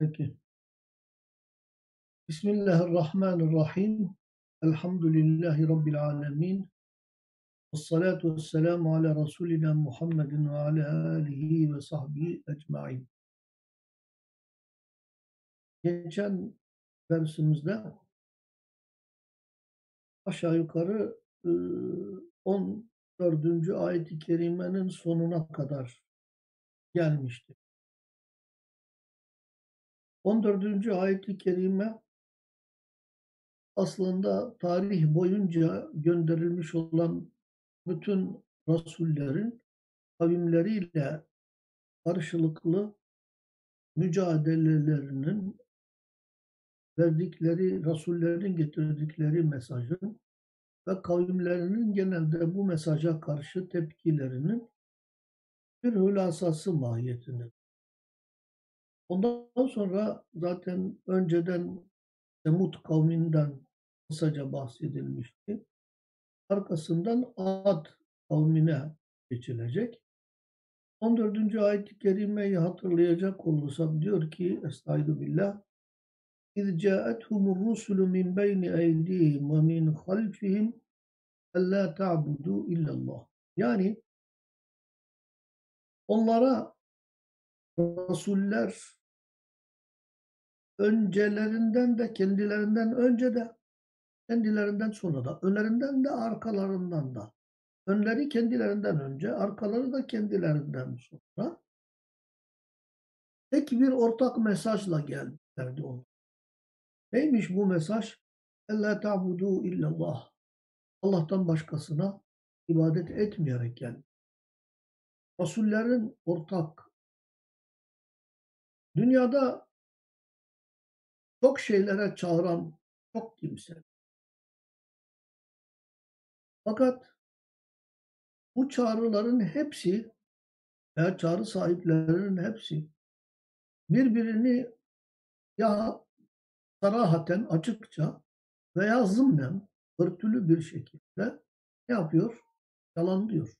Peki. Bismillahirrahmanirrahim. Elhamdülillahi Rabbil alemin. Vessalatu vesselamu ala Resulina Muhammedin ve ala alihi ve sahbihi ecmain. Geçen dersimizde aşağı yukarı 14. ayet-i kerimenin sonuna kadar gelmişti. 14. ayet-i kerime aslında tarih boyunca gönderilmiş olan bütün rasullerin kavimleriyle karşılıklı mücadelelerinin verdikleri, rasullerin getirdikleri mesajın ve kavimlerinin genelde bu mesaja karşı tepkilerinin bir hülasası mahiyetinde. Ondan sonra zaten önceden Semut kavminden kısaca bahsedilmişti. Arkasından Ad kavmine geçilecek. 14. ayet-i kerimeyi hatırlayacak olursak diyor ki Estaizu billah اِذْ جَاءَتْهُمُ الرُّسُلُ مِنْ بَيْنِ اَيْدِيهِمْ وَمِنْ خَلْفِهِمْ اَلَّا تَعْبُدُوا اِلَّا اللّٰهِ Yani onlara Rasuller öncelerinden de kendilerinden önce de kendilerinden sonra da önlerinden de arkalarından da önleri kendilerinden önce arkaları da kendilerinden sonra tek bir ortak mesajla geldilerdi onlar. Neymiş bu mesaj? Ella ta'budu illallah. Allah'tan başkasına ibadet etmeyerek geldi. Rasullerin ortak. Dünyada çok şeylere çağıran çok kimse. Fakat bu çağrıların hepsi veya çağrı sahiplerinin hepsi birbirini ya sarahaten açıkça veya zımnen örtülü bir şekilde ne yapıyor? Yalanlıyor.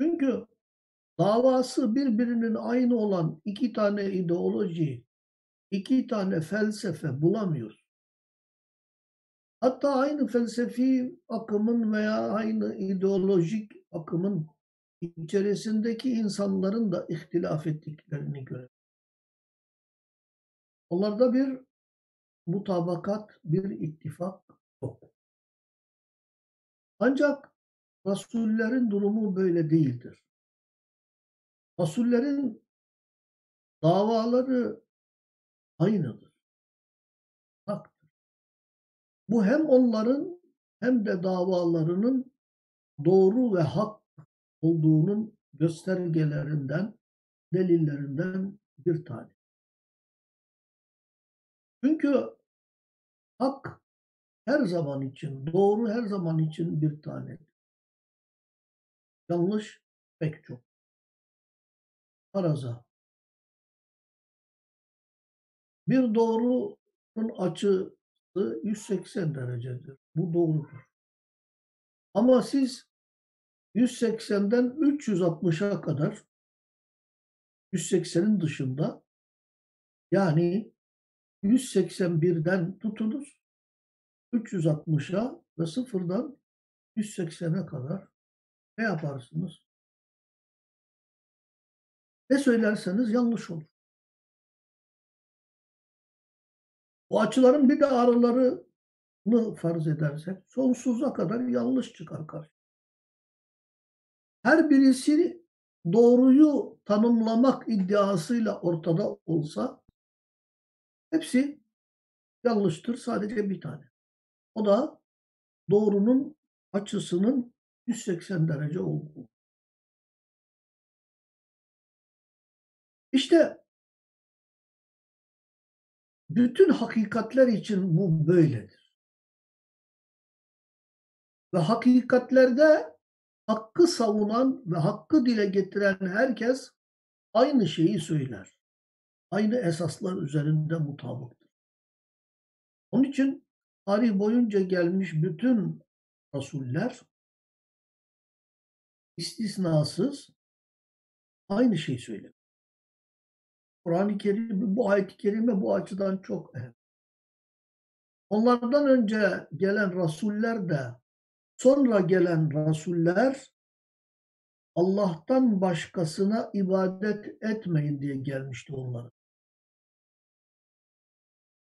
Çünkü davası birbirinin aynı olan iki tane ideoloji, iki tane felsefe bulamıyor. Hatta aynı felsefi akımın veya aynı ideolojik akımın içerisindeki insanların da ihtilaf ettiklerini görelim. Onlarda bir mutabakat, bir ittifak yok. Ancak Rasullerin durumu böyle değildir. Rasullerin davaları aynıdır. Haktır. Bu hem onların hem de davalarının doğru ve hak olduğunun göstergelerinden, delillerinden bir tane. Çünkü hak her zaman için, doğru her zaman için bir tanedir. Yanlış pek çok. Faraza. Bir doğrunun açısı 180 derecedir. Bu doğrudur. Ama siz 180'den 360'a kadar 180'in dışında yani 181'den tutunuz 360'a ve sıfırdan 180'e kadar ne yaparsınız? Ne söylerseniz yanlış olur. O açıların bir de aralarını farz edersek sonsuza kadar yanlış çıkar karşı. Her birisi doğruyu tanımlamak iddiasıyla ortada olsa hepsi yanlıştır. Sadece bir tane. O da doğrunun açısının 180 derece olduğu. İşte bütün hakikatler için bu böyledir. Ve hakikatlerde hakkı savunan ve hakkı dile getiren herkes aynı şeyi söyler. Aynı esaslar üzerinde mutabıktır. Onun için tarih boyunca gelmiş bütün rasuller istisnasız aynı şeyi söyler. Kur'an-ı Kerim bu ayet-i kerime bu açıdan çok önemli. Onlardan önce gelen rasuller de sonra gelen rasuller Allah'tan başkasına ibadet etmeyin diye gelmişti onlara.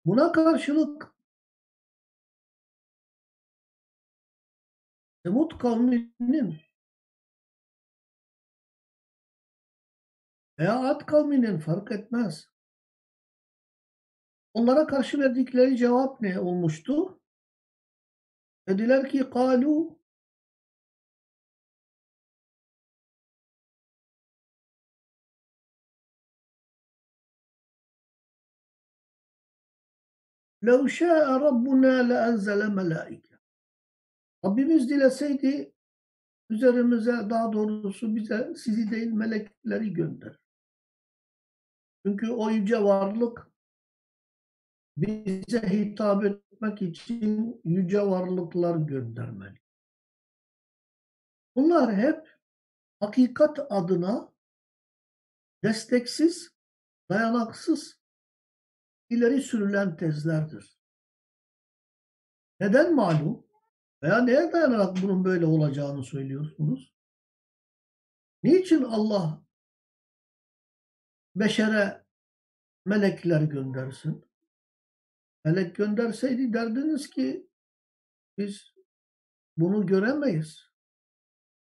Buna karşılık Semud kavminin veya Ad kavminin fark etmez. Onlara karşı verdikleri cevap ne olmuştu? Dediler ki kalu لَوْ شَاءَ رَبُّنَا لَاَنْزَلَ مَلَائِكَ Rabbimiz dileseydi üzerimize daha doğrusu bize sizi değil melekleri gönder. Çünkü o yüce varlık bize hitap etmek için yüce varlıklar göndermeli. Bunlar hep hakikat adına desteksiz, dayanaksız ileri sürülen tezlerdir. Neden malum? Veya neye dayanarak bunun böyle olacağını söylüyorsunuz? Niçin Allah beşere melekler göndersin? Melek gönderseydi derdiniz ki biz bunu göremeyiz.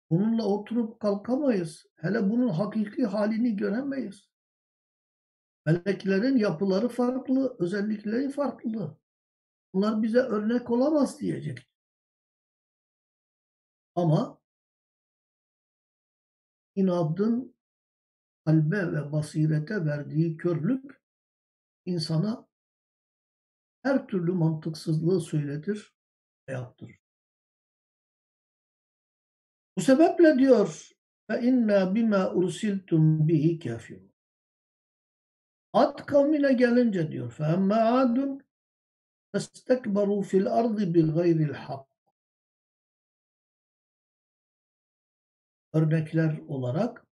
Bununla oturup kalkamayız. Hele bunun hakiki halini göremeyiz. Meleklerin yapıları farklı, özellikleri farklı. Bunlar bize örnek olamaz diyecek. Ama inadın kalbe ve basirete verdiği körlük insana her türlü mantıksızlığı söyletir ve yaptırır. Bu sebeple diyor ve inna bima ursiltum bihi kafirun. Ad kavmine gelince diyor fe emme adun festekberu fil ardı bil gayril hak. Örnekler olarak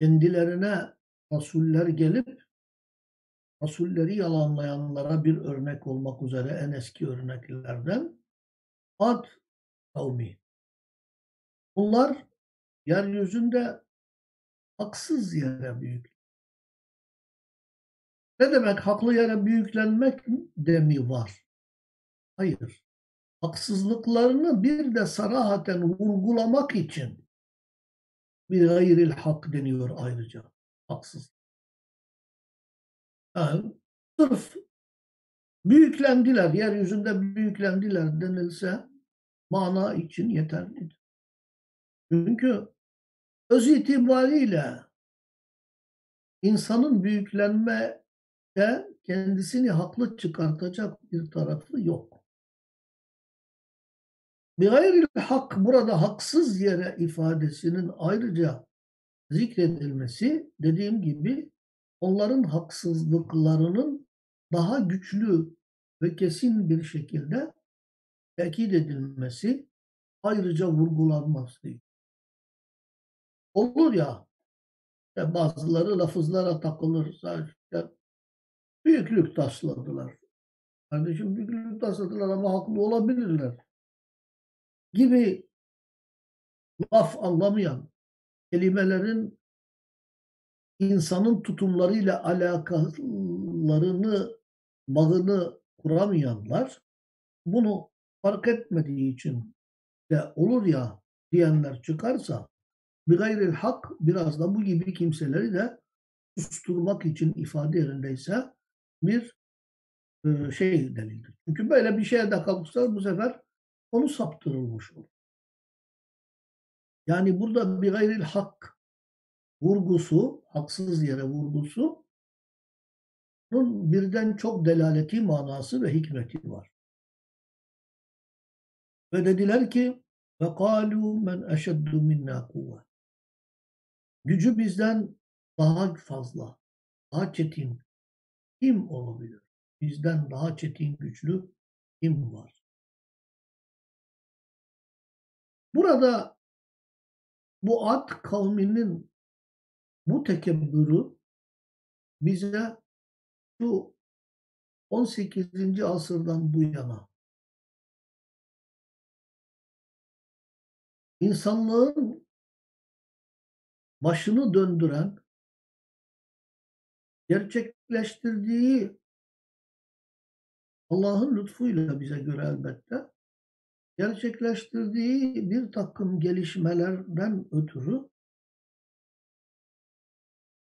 kendilerine rasuller gelip rasulleri yalanlayanlara bir örnek olmak üzere en eski örneklerden Ad kavmi. Bunlar yeryüzünde haksız yere büyük. Ne demek haklı yere büyüklenmek de mi var? Hayır. Haksızlıklarını bir de sarahaten vurgulamak için bir gayril hak deniyor ayrıca. Haksız. Yani sırf büyüklendiler, yeryüzünde büyüklendiler denilse mana için yeterlidir. Çünkü öz itibariyle insanın büyüklenme de kendisini haklı çıkartacak bir tarafı yok. Bir gayril hak burada haksız yere ifadesinin ayrıca zikredilmesi dediğim gibi onların haksızlıklarının daha güçlü ve kesin bir şekilde tekit edilmesi ayrıca vurgulanması. Olur ya işte bazıları lafızlara takılır. Sadece büyüklük tasladılar. Kardeşim büyüklük tasladılar ama haklı olabilirler. Gibi laf anlamayan kelimelerin insanın tutumlarıyla alakalarını, bağını kuramayanlar bunu fark etmediği için de olur ya diyenler çıkarsa bir gayril hak biraz da bu gibi kimseleri de susturmak için ifade yerindeyse bir şey delildir. Çünkü böyle bir şeye de kalksa bu sefer onu saptırılmış olur. Yani burada bir gayril hak vurgusu, haksız yere vurgusu bunun birden çok delaleti, manası ve hikmeti var. Ve dediler ki ve kalu men eşeddu minna kuvve. Gücü bizden daha fazla, daha çetin kim olabilir? Bizden daha çetin güçlü kim var? Burada bu Ad kavminin bu tekebbürü bize şu 18. asırdan bu yana insanlığın başını döndüren, gerçekleştirdiği Allah'ın lütfuyla bize göre elbette gerçekleştirdiği bir takım gelişmelerden ötürü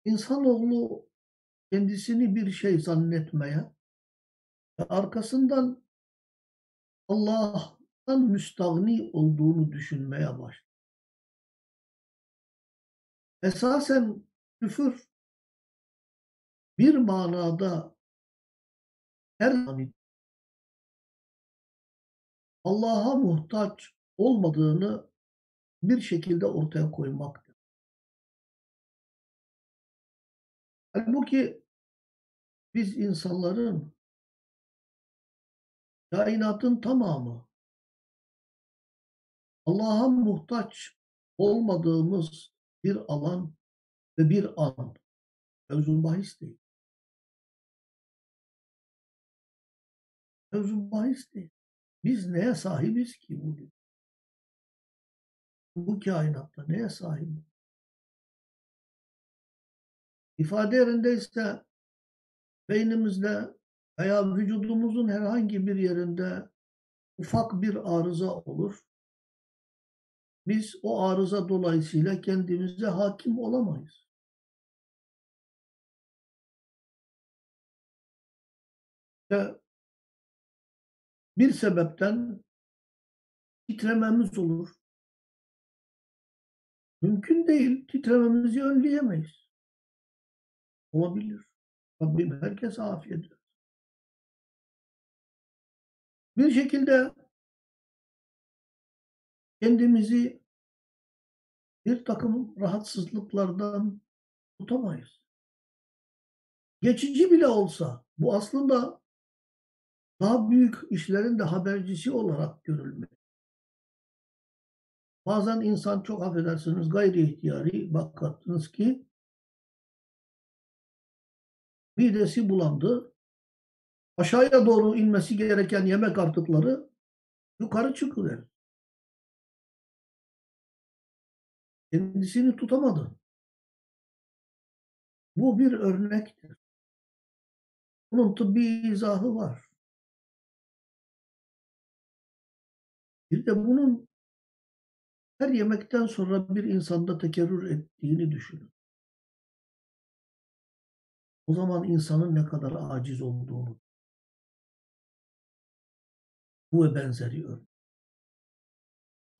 insanoğlu kendisini bir şey zannetmeye ve arkasından Allah'tan müstahni olduğunu düşünmeye başladı. Esasen küfür bir manada her zaman Allah'a muhtaç olmadığını bir şekilde ortaya koymaktır. Halbuki biz insanların kainatın tamamı Allah'a muhtaç olmadığımız bir alan ve bir an. Mevzu bahis değil. Mevzu bahis değil. Biz neye sahibiz ki bugün? Bu kainatta neye sahibiz? İfade yerindeyse beynimizde veya vücudumuzun herhangi bir yerinde ufak bir arıza olur. Biz o arıza dolayısıyla kendimize hakim olamayız. Ve bir sebepten titrememiz olur. Mümkün değil. Titrememizi önleyemeyiz. Olabilir. Rabbim herkese afiyet versin. Bir şekilde kendimizi bir takım rahatsızlıklardan tutamayız. Geçici bile olsa bu aslında daha büyük işlerin de habercisi olarak görülmek. Bazen insan çok affedersiniz gayri ihtiyari bakarsınız ki midesi bulandı. Aşağıya doğru inmesi gereken yemek artıkları yukarı çıkıverir. Kendisini tutamadı. Bu bir örnektir. Bunun tıbbi izahı var. Bir de bunun her yemekten sonra bir insanda tekerrür ettiğini düşünün. O zaman insanın ne kadar aciz olduğunu bu ve benzeri örnek.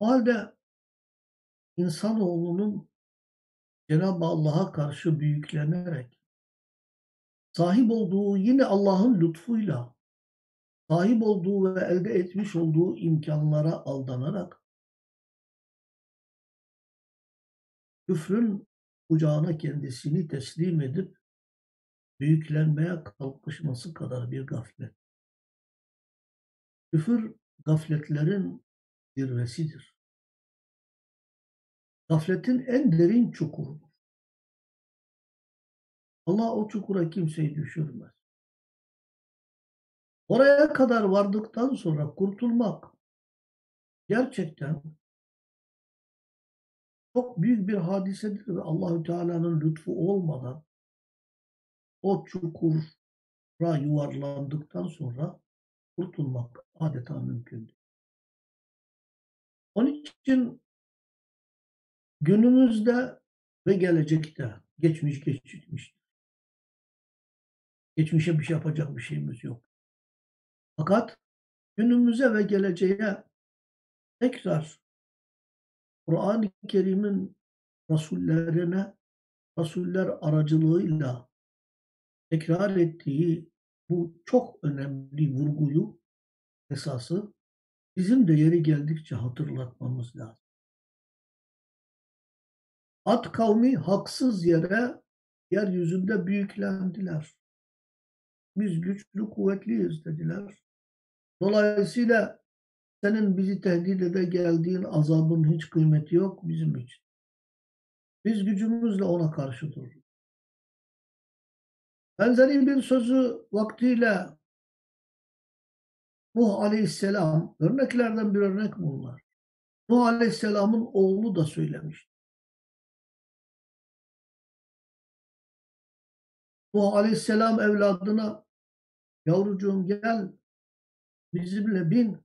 O halde insanoğlunun Cenab-ı Allah'a karşı büyüklenerek sahip olduğu yine Allah'ın lütfuyla sahip olduğu ve elde etmiş olduğu imkanlara aldanarak küfrün kucağına kendisini teslim edip büyüklenmeye kalkışması kadar bir gaflet. Küfür gafletlerin zirvesidir. Gafletin en derin çukurudur. Allah o çukura kimseyi düşürmez. Oraya kadar vardıktan sonra kurtulmak gerçekten çok büyük bir hadisedir ve Allahü Teala'nın lütfu olmadan o çukura yuvarlandıktan sonra kurtulmak adeta mümkün değil. Onun için günümüzde ve gelecekte geçmiş geçmiştir. Geçmişe bir şey yapacak bir şeyimiz yok. Fakat günümüze ve geleceğe tekrar Kur'an-ı Kerim'in Rasullerine Rasuller aracılığıyla tekrar ettiği bu çok önemli vurguyu esası bizim de yeri geldikçe hatırlatmamız lazım. At kavmi haksız yere yeryüzünde büyüklendiler. Biz güçlü kuvvetliyiz dediler. Dolayısıyla senin bizi tehdit ede geldiğin azabın hiç kıymeti yok bizim için. Biz gücümüzle ona karşı dururuz. Benzeri bir sözü vaktiyle Nuh Aleyhisselam örneklerden bir örnek bunlar. Nuh Aleyhisselam'ın oğlu da söylemiş. Nuh Aleyhisselam evladına yavrucuğum gel Bizimle bin.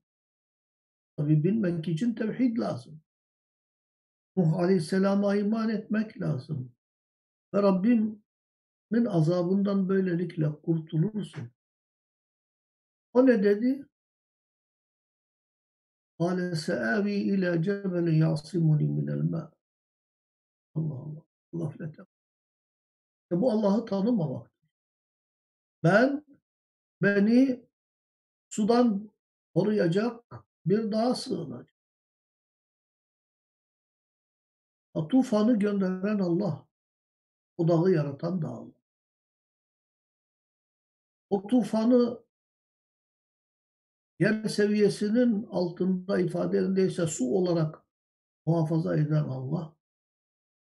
Tabi binmek için tevhid lazım. Nuh Aleyhisselam'a iman etmek lazım. Ve Rabbimin azabından böylelikle kurtulursun. O ne dedi? Kale seavi ila cebeli yasimuni minel ma. Allah Allah. Gaflete. E bu Allah'ı tanımamak. Ben beni sudan koruyacak bir dağa sığınacağım. O tufanı gönderen Allah. O dağı yaratan da Allah. O tufanı yer seviyesinin altında ifade yerindeyse su olarak muhafaza eden Allah.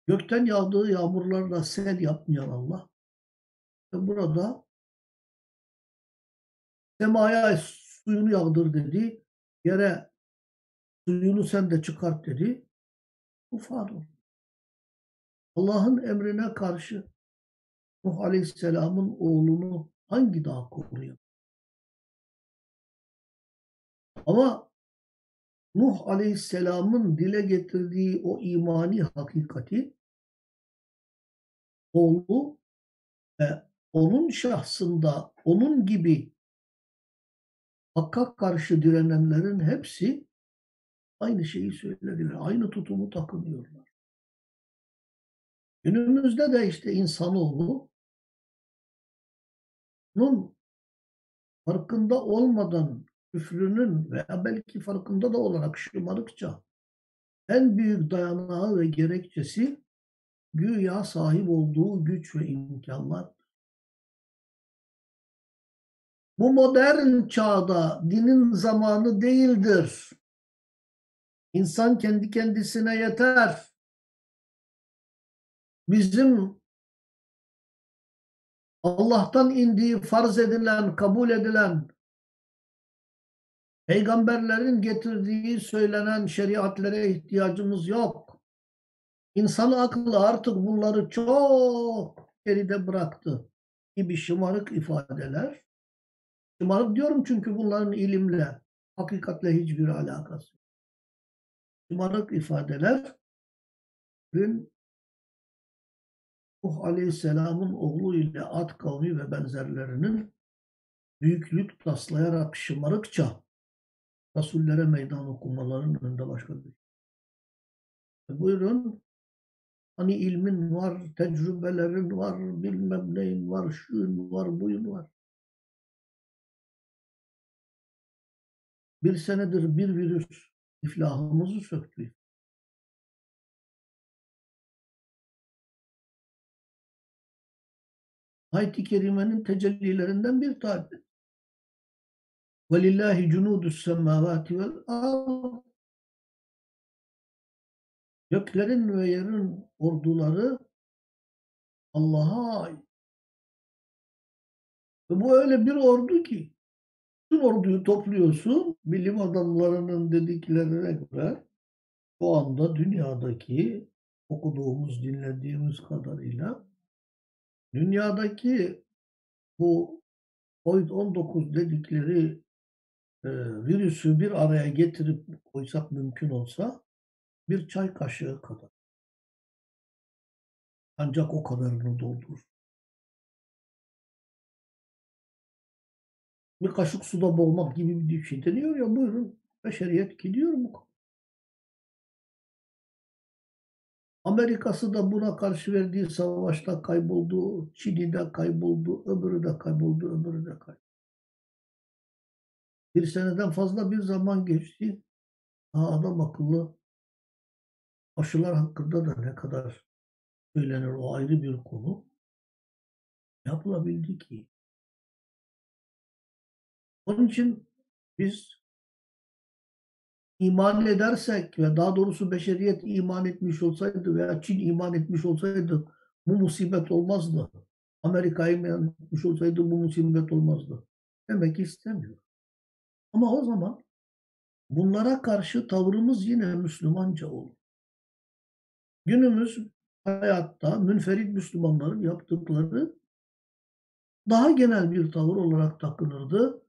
Gökten yağdığı yağmurlarla sel yapmayan Allah. Ve burada semaya suyunu yağdır dedi. Yere suyunu sen de çıkart dedi. Tufan Allah'ın emrine karşı Nuh Aleyhisselam'ın oğlunu hangi dağ koruyor? Ama Nuh Aleyhisselam'ın dile getirdiği o imani hakikati oğlu ve onun şahsında onun gibi Hakka karşı direnenlerin hepsi aynı şeyi söylediler. Aynı tutumu takınıyorlar. Günümüzde de işte insanoğlu bunun farkında olmadan küfrünün veya belki farkında da olarak şımarıkça en büyük dayanağı ve gerekçesi güya sahip olduğu güç ve imkanlar. Bu modern çağda dinin zamanı değildir. İnsan kendi kendisine yeter. Bizim Allah'tan indiği, farz edilen, kabul edilen, peygamberlerin getirdiği söylenen şeriatlere ihtiyacımız yok. İnsan aklı artık bunları çok geride bıraktı gibi şımarık ifadeler Şımarık diyorum çünkü bunların ilimle, hakikatle hiçbir alakası yok. Şımarık ifadelerin Nuh Aleyhisselam'ın oğlu ile Ad kavmi ve benzerlerinin büyüklük taslayarak şımarıkça Rasullere meydan okumalarının önünde başka bir şey. Buyurun hani ilmin var, tecrübelerin var, bilmem neyin var, şuyun var, buyun var. Bir senedir bir virüs iflahımızı söktü. Ayet-i Kerime'nin tecellilerinden bir tanesi. وَلِلَّهِ جُنُودُ السَّمَّاوَاتِ وَالْاَرْضِ Göklerin ve yerin orduları Allah'a ait. Ve bu öyle bir ordu ki bütün orduyu topluyorsun. Bilim adamlarının dediklerine göre şu anda dünyadaki okuduğumuz, dinlediğimiz kadarıyla dünyadaki bu COVID-19 dedikleri e, virüsü bir araya getirip koysak mümkün olsa bir çay kaşığı kadar. Ancak o kadarını doldurur. Bir kaşık suda boğmak gibi bir şey deniyor ya buyurun beşeriyet gidiyor mu? Amerika'sı da buna karşı verdiği savaşta kayboldu, Çin'de kayboldu, öbürü de kayboldu, öbürü de kayboldu. Bir seneden fazla bir zaman geçti. Ha, adam akıllı aşılar hakkında da ne kadar söylenir o ayrı bir konu. Yapılabildi ki onun için biz iman edersek ve daha doğrusu beşeriyet iman etmiş olsaydı veya Çin iman etmiş olsaydı bu musibet olmazdı. Amerika iman etmiş olsaydı bu musibet olmazdı. Demek istemiyor. Ama o zaman bunlara karşı tavrımız yine Müslümanca olur. Günümüz hayatta münferit Müslümanların yaptıkları daha genel bir tavır olarak takınırdı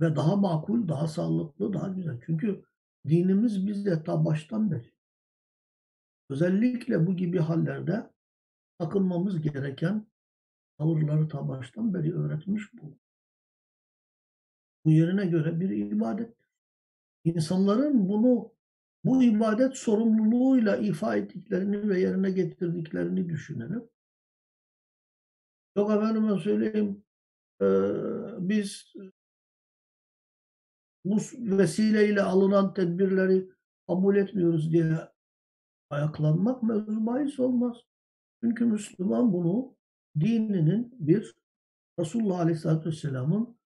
ve daha makul, daha sağlıklı, daha güzel. Çünkü dinimiz bize ta baştan beri özellikle bu gibi hallerde takınmamız gereken tavırları ta baştan beri öğretmiş bu. Bu yerine göre bir ibadettir. İnsanların bunu bu ibadet sorumluluğuyla ifa ettiklerini ve yerine getirdiklerini düşünelim. Yok efendime söyleyeyim e, biz bu vesileyle alınan tedbirleri kabul etmiyoruz diye ayaklanmak mevzu bahis olmaz. Çünkü Müslüman bunu dininin bir Resulullah Aleyhisselatü Vesselam'ın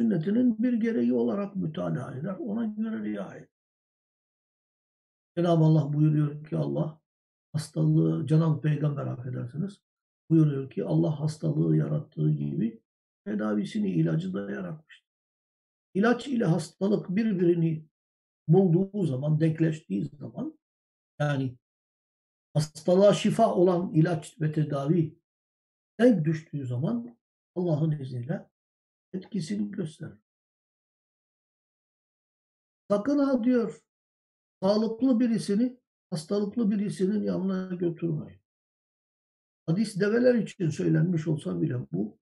sünnetinin bir gereği olarak mütalaa eder. Ona göre riayet. Cenab-ı Allah buyuruyor ki Allah hastalığı, Cenab-ı Peygamber affedersiniz, buyuruyor ki Allah hastalığı yarattığı gibi tedavisini, ilacı da yaratmıştır. İlaç ile hastalık birbirini bulduğu zaman, denkleştiği zaman yani hastalığa şifa olan ilaç ve tedavi denk düştüğü zaman Allah'ın izniyle etkisini gösterir. Sakın ha diyor sağlıklı birisini hastalıklı birisinin yanına götürmeyin. Hadis develer için söylenmiş olsa bile bu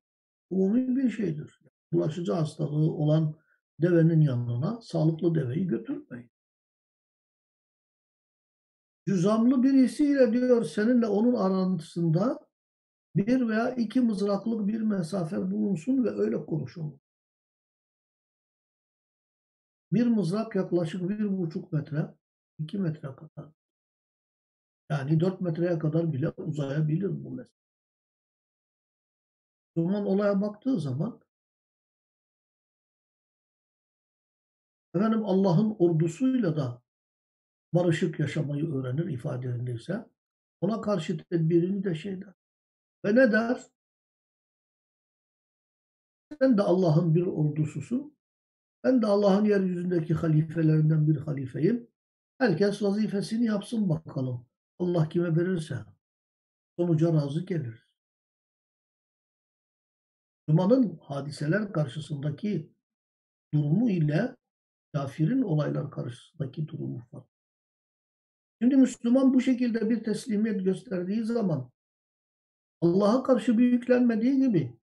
umumi bir şeydir. Bulaşıcı hastalığı olan devenin yanına sağlıklı deveyi götürmeyin. Cüzamlı birisiyle diyor seninle onun arasında bir veya iki mızraklık bir mesafe bulunsun ve öyle konuşun. Bir mızrak yaklaşık bir buçuk metre, iki metre kadar. Yani dört metreye kadar bile uzayabilir bu mesafe. Müslüman olaya baktığı zaman efendim Allah'ın ordusuyla da barışık yaşamayı öğrenir ifadelerindeyse ona karşı tedbirini de şey der. Ve ne der? Sen de Allah'ın bir ordususun. Ben de Allah'ın yeryüzündeki halifelerinden bir halifeyim. Herkes vazifesini yapsın bakalım. Allah kime verirse sonuca razı gelir. Müslümanın hadiseler karşısındaki durumu ile kafirin olaylar karşısındaki durumu farklı. Şimdi Müslüman bu şekilde bir teslimiyet gösterdiği zaman Allah'a karşı büyüklenmediği gibi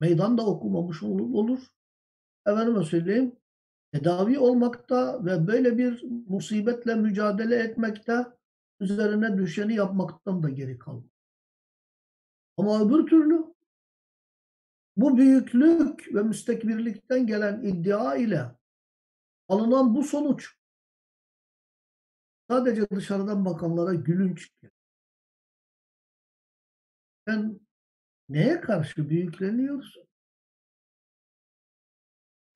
meydan da okumamış olur. Efendime söyleyeyim tedavi olmakta ve böyle bir musibetle mücadele etmekte üzerine düşeni yapmaktan da geri kalmaz. Ama öbür türlü bu büyüklük ve müstekbirlikten gelen iddia ile alınan bu sonuç sadece dışarıdan bakanlara gülünç. Sen neye karşı büyükleniyorsun?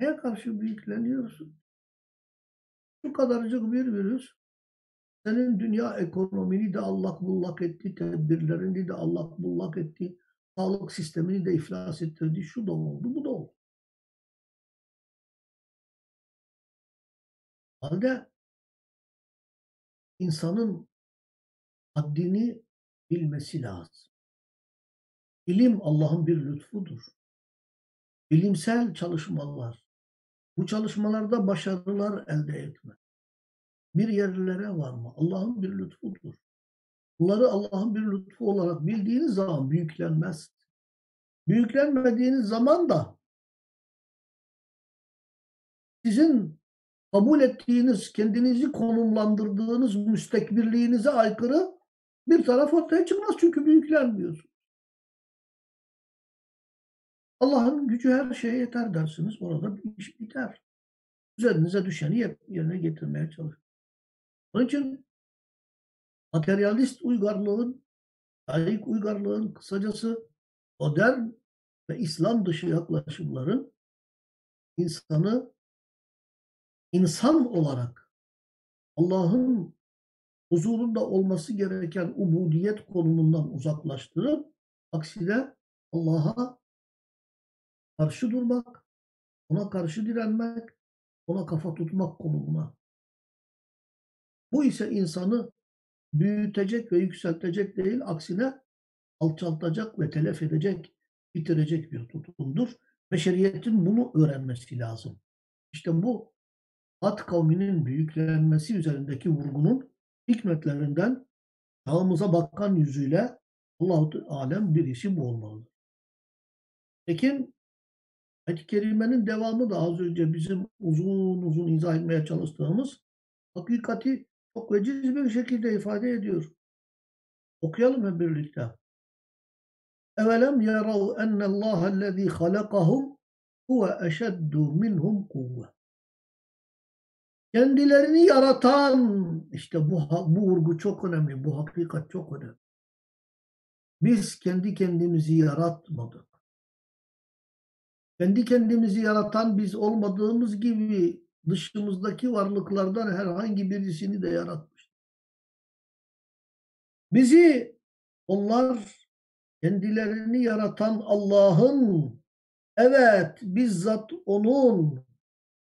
Neye karşı büyükleniyorsun? Şu kadarcık bir virüs senin dünya ekonomini de allak bullak etti, tedbirlerini de allak bullak etti, sağlık sistemini de iflas ettirdi, şu da oldu, bu da oldu. Halde insanın haddini bilmesi lazım. İlim Allah'ın bir lütfudur. Bilimsel çalışmalar, bu çalışmalarda başarılar elde etme, bir yerlere varma Allah'ın bir lütfudur. Bunları Allah'ın bir lütfu olarak bildiğiniz zaman büyüklenmez. Büyüklenmediğiniz zaman da sizin kabul ettiğiniz, kendinizi konumlandırdığınız müstekbirliğinize aykırı bir taraf ortaya çıkmaz çünkü büyüklenmiyorsunuz. Allah'ın gücü her şeye yeter dersiniz. Orada bir iş biter. Üzerinize düşeni yerine getirmeye çalışın. Onun için materyalist uygarlığın, layık uygarlığın kısacası modern ve İslam dışı yaklaşımların insanı insan olarak Allah'ın huzurunda olması gereken ubudiyet konumundan uzaklaştırıp aksine Allah'a karşı durmak, ona karşı direnmek, ona kafa tutmak konumuna. Bu ise insanı büyütecek ve yükseltecek değil, aksine alçaltacak ve telef edecek, bitirecek bir tutumdur. Beşeriyetin bunu öğrenmesi lazım. İşte bu Ad kavminin büyüklenmesi üzerindeki vurgunun hikmetlerinden çağımıza bakan yüzüyle Allahu alem birisi bu olmalıdır. Lakin ayet-i kerimenin devamı da az önce bizim uzun uzun izah etmeye çalıştığımız hakikati çok veciz bir şekilde ifade ediyor. Okuyalım hep birlikte. Evelem yarav ennallâhellezî halakahum huve eşeddu minhum kuvve. Kendilerini yaratan, işte bu, bu vurgu çok önemli, bu hakikat çok önemli. Biz kendi kendimizi yaratmadık. Kendi kendimizi yaratan biz olmadığımız gibi dışımızdaki varlıklardan herhangi birisini de yaratmış. Bizi onlar kendilerini yaratan Allah'ın evet bizzat onun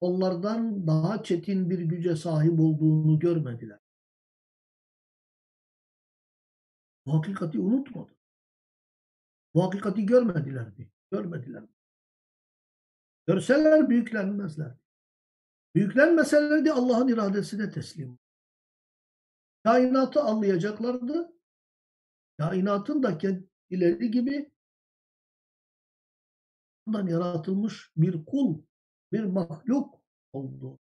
onlardan daha çetin bir güce sahip olduğunu görmediler. Bu hakikati unutmadı. Bu hakikati görmedilerdi. Görmediler. Görseler büyüklenmezler. Büyüklenmeselerdi Allah'ın iradesine teslim. Kainatı anlayacaklardı. Kainatın da kendileri gibi ondan yaratılmış bir kul, bir mahluk oldu.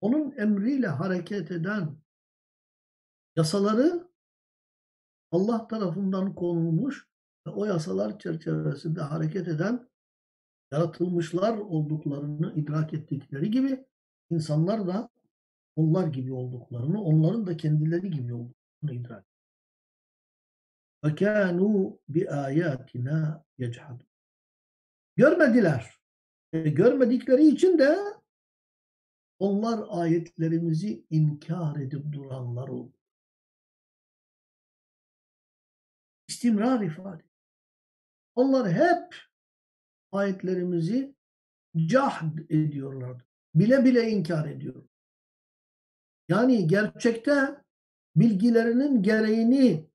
Onun emriyle hareket eden yasaları Allah tarafından konulmuş ve o yasalar çerçevesinde hareket eden yaratılmışlar olduklarını idrak ettikleri gibi insanlar da onlar gibi olduklarını, onların da kendileri gibi olduklarını idrak ve bi âyâtinâ yechadûn. Görmediler. E, görmedikleri için de onlar ayetlerimizi inkar edip duranlar oldu. İstimrar ifade. Onlar hep ayetlerimizi cahd ediyorlardı. Bile bile inkar ediyor. Yani gerçekte bilgilerinin gereğini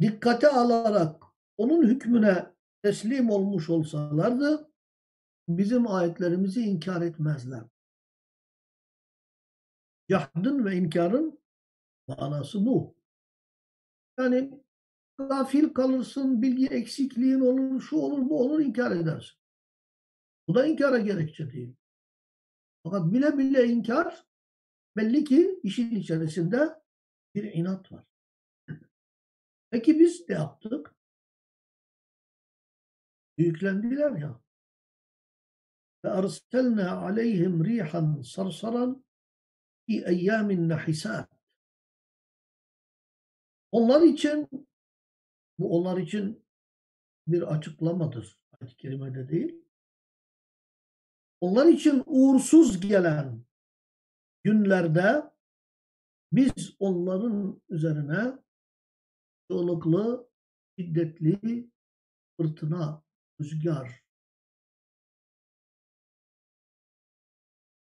dikkate alarak onun hükmüne teslim olmuş olsalardı bizim ayetlerimizi inkar etmezler. Yahdın ve inkarın manası bu. Yani gafil kalırsın, bilgi eksikliğin olur, şu olur, bu olur, inkar edersin. Bu da inkara gerekçe değil. Fakat bile bile inkar belli ki işin içerisinde bir inat var. Peki biz ne yaptık? Yüklendiler ya. Ve arsalna aleyhim rihan sarsaran fi eyyamin nahisat. Onlar için bu onlar için bir açıklamadır. Ayet-i kerimede değil. Onlar için uğursuz gelen günlerde biz onların üzerine çığlıklı, şiddetli fırtına, rüzgar.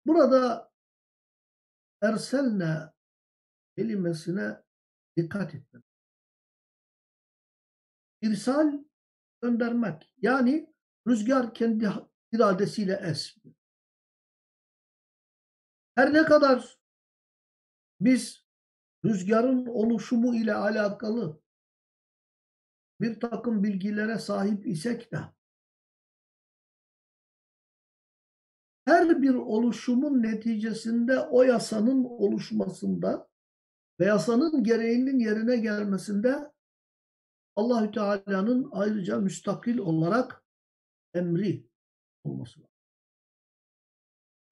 Burada erselne kelimesine dikkat etmek. İrsal göndermek. Yani rüzgar kendi iradesiyle esmiyor. Her ne kadar biz rüzgarın oluşumu ile alakalı bir takım bilgilere sahip isek de her bir oluşumun neticesinde o yasanın oluşmasında ve yasanın gereğinin yerine gelmesinde Allahü Teala'nın ayrıca müstakil olarak emri olması lazım.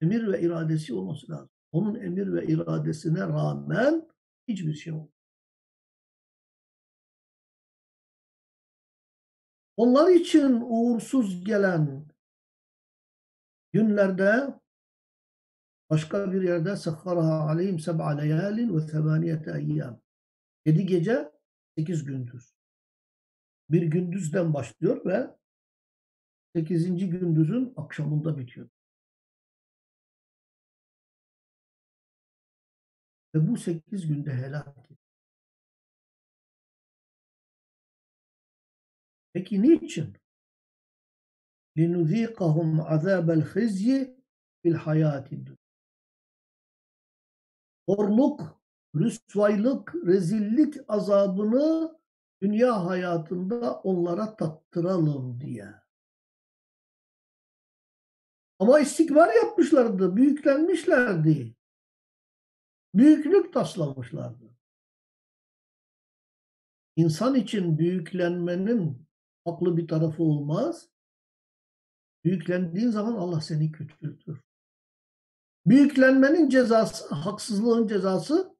Emir ve iradesi olması lazım. Onun emir ve iradesine rağmen hiçbir şey olmaz. Onlar için uğursuz gelen günlerde Başka bir yerde sekharaha aleyhim seb'a leyalin ve semaniyete eyyam. Yedi gece, sekiz gündüz. Bir gündüzden başlıyor ve sekizinci gündüzün akşamında bitiyor. Ve bu sekiz günde helak. Peki niçin? لِنُذ۪يقَهُمْ عَذَابَ الْخِزْيِ fil hayati Horluk, rüsvaylık, rezillik azabını dünya hayatında onlara tattıralım diye. Ama istikbar yapmışlardı, büyüklenmişlerdi. Büyüklük taslamışlardı. İnsan için büyüklenmenin haklı bir tarafı olmaz. Büyüklendiğin zaman Allah seni küçültür. Büyüklenmenin cezası, haksızlığın cezası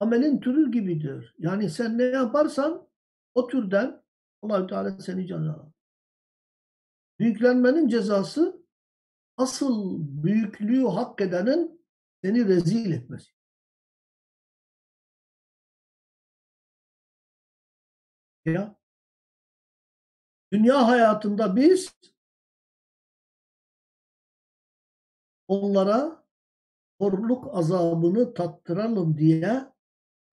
amelin türü gibidir. Yani sen ne yaparsan o türden Allahü Teala seni cezalar. Büyüklenmenin cezası asıl büyüklüğü hak edenin seni rezil etmesi. Ya dünya hayatında biz onlara horluk azabını tattıralım diye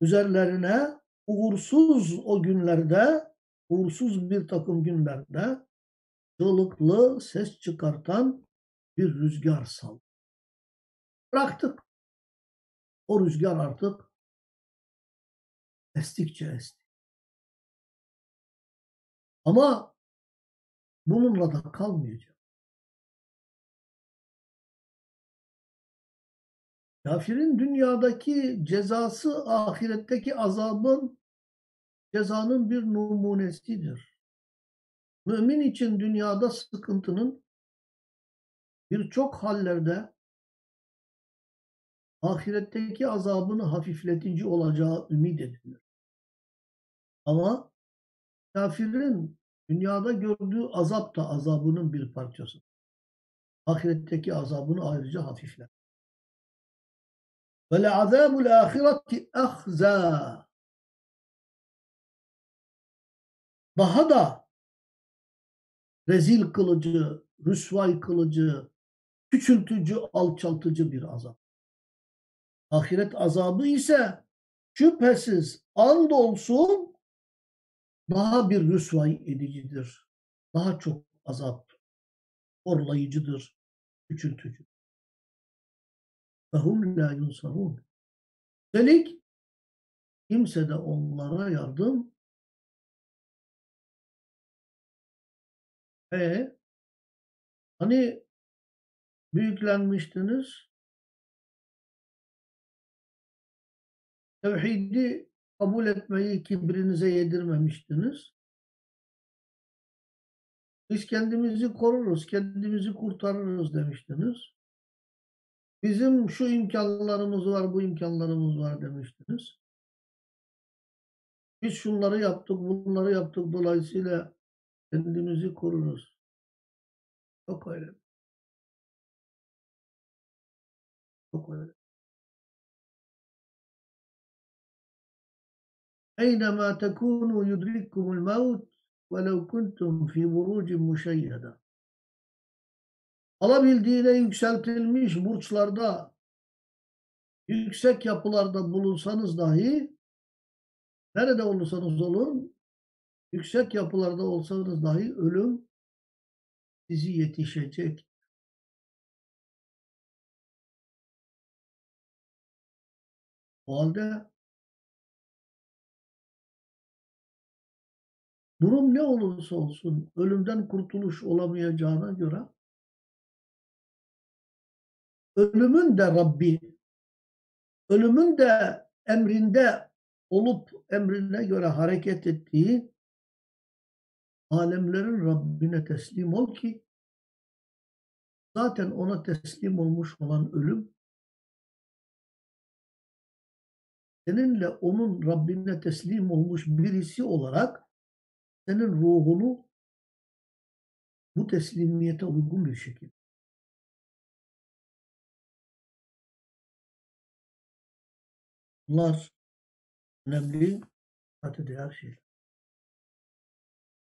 üzerlerine uğursuz o günlerde, uğursuz bir takım günlerde çığlıklı ses çıkartan bir rüzgar sal. Bıraktık. O rüzgar artık estikçe esti. Ama bununla da kalmayacak. Kafirin dünyadaki cezası ahiretteki azabın cezanın bir numunesidir. Mümin için dünyada sıkıntının birçok hallerde ahiretteki azabını hafifletici olacağı ümit edilir. Ama kafirin dünyada gördüğü azap da azabının bir parçası. Ahiretteki azabını ayrıca hafifler. Ve le'azâbul âhireti ahzâ. Daha da rezil kılıcı, rüsvay kılıcı, küçültücü, alçaltıcı bir azap. Ahiret azabı ise şüphesiz andolsun daha bir rüsvay edicidir. Daha çok azap, orlayıcıdır, küçültücü. Fehum la yunsarun. Üstelik kimse de onlara yardım E hani büyüklenmiştiniz tevhidi kabul etmeyi kibrinize yedirmemiştiniz. Biz kendimizi koruruz, kendimizi kurtarırız demiştiniz. Bizim şu imkanlarımız var, bu imkanlarımız var demiştiniz. Biz şunları yaptık, bunları yaptık. Dolayısıyla kendimizi koruruz. Çok öyle. Çok öyle. Eynema tekunu yudrikkumul mevt velev kuntum fi burucin müşeyyede. Alabildiğine yükseltilmiş burçlarda, yüksek yapılarda bulunsanız dahi, nerede olursanız olun, yüksek yapılarda olsanız dahi ölüm sizi yetişecek. O halde durum ne olursa olsun ölümden kurtuluş olamayacağına göre ölümün de Rabbi, ölümün de emrinde olup emrine göre hareket ettiği alemlerin Rabbine teslim ol ki zaten ona teslim olmuş olan ölüm seninle onun Rabbine teslim olmuş birisi olarak senin ruhunu bu teslimiyete uygun bir şekilde Bunlar önemli hadi değer şey.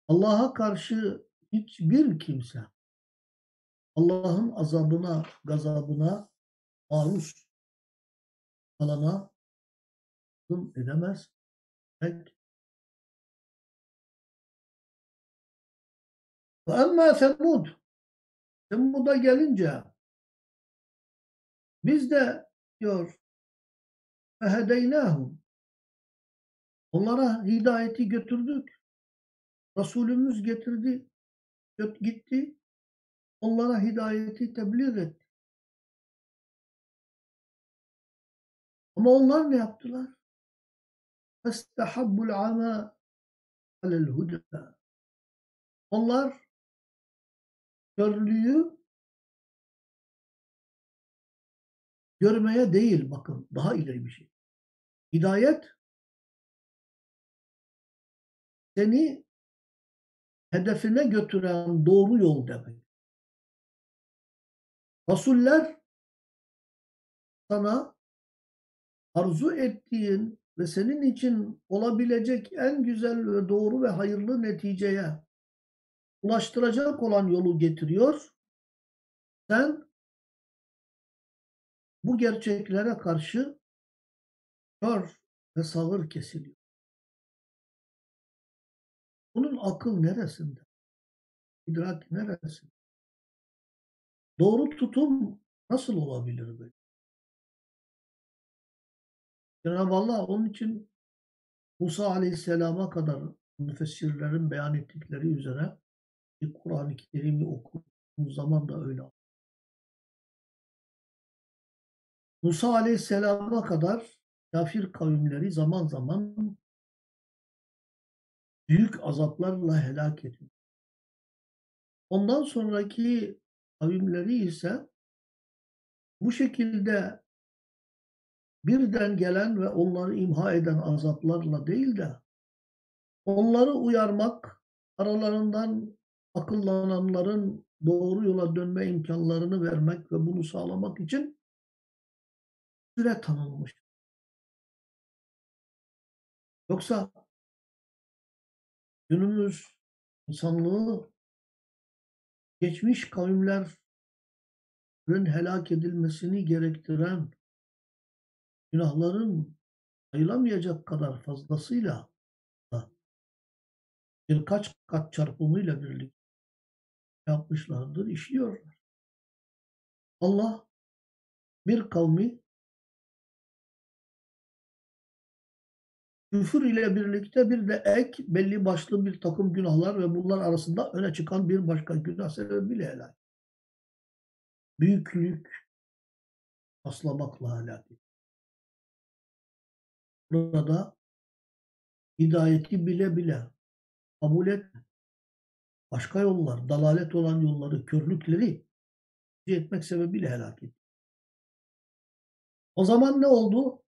Allah'a karşı hiçbir kimse Allah'ın azabına, gazabına maruz kalana yardım edemez. Tek Ve emme Semud Semud'a gelince biz de diyor fehedeynâhum onlara hidayeti götürdük. Resulümüz getirdi, gitti. Onlara hidayeti tebliğ etti. Ama onlar ne yaptılar? Festehabbul ama alel huda. Onlar körlüğü görmeye değil bakın daha ileri bir şey. Hidayet seni hedefine götüren doğru yol demek. Rasuller sana arzu ettiğin ve senin için olabilecek en güzel ve doğru ve hayırlı neticeye ulaştıracak olan yolu getiriyor. Sen bu gerçeklere karşı kör ve sağır kesiliyor. Bunun akıl neresinde? İdrak neresinde? Doğru tutum nasıl olabilir böyle? Cenab-ı Allah onun için Musa Aleyhisselam'a kadar müfessirlerin beyan ettikleri üzere Kur'an-ı Kerim'i okuduğumuz zaman da öyle. Musa Aleyhisselam'a kadar kafir kavimleri zaman zaman büyük azaplarla helak ediyor. Ondan sonraki kavimleri ise bu şekilde birden gelen ve onları imha eden azaplarla değil de onları uyarmak, aralarından akıllananların doğru yola dönme imkanlarını vermek ve bunu sağlamak için süre tanınmış. Yoksa günümüz insanlığı geçmiş kavimlerin helak edilmesini gerektiren günahların sayılamayacak kadar fazlasıyla birkaç kat çarpımıyla birlikte yapmışlardır, işliyorlar. Allah bir kavmi küfür ile birlikte bir de ek belli başlı bir takım günahlar ve bunlar arasında öne çıkan bir başka günah sebebiyle helak. Büyüklük aslamakla helak Burada hidayeti bile bile kabul etme. Başka yollar, dalalet olan yolları, körlükleri etmek sebebiyle helak etti. O zaman ne oldu?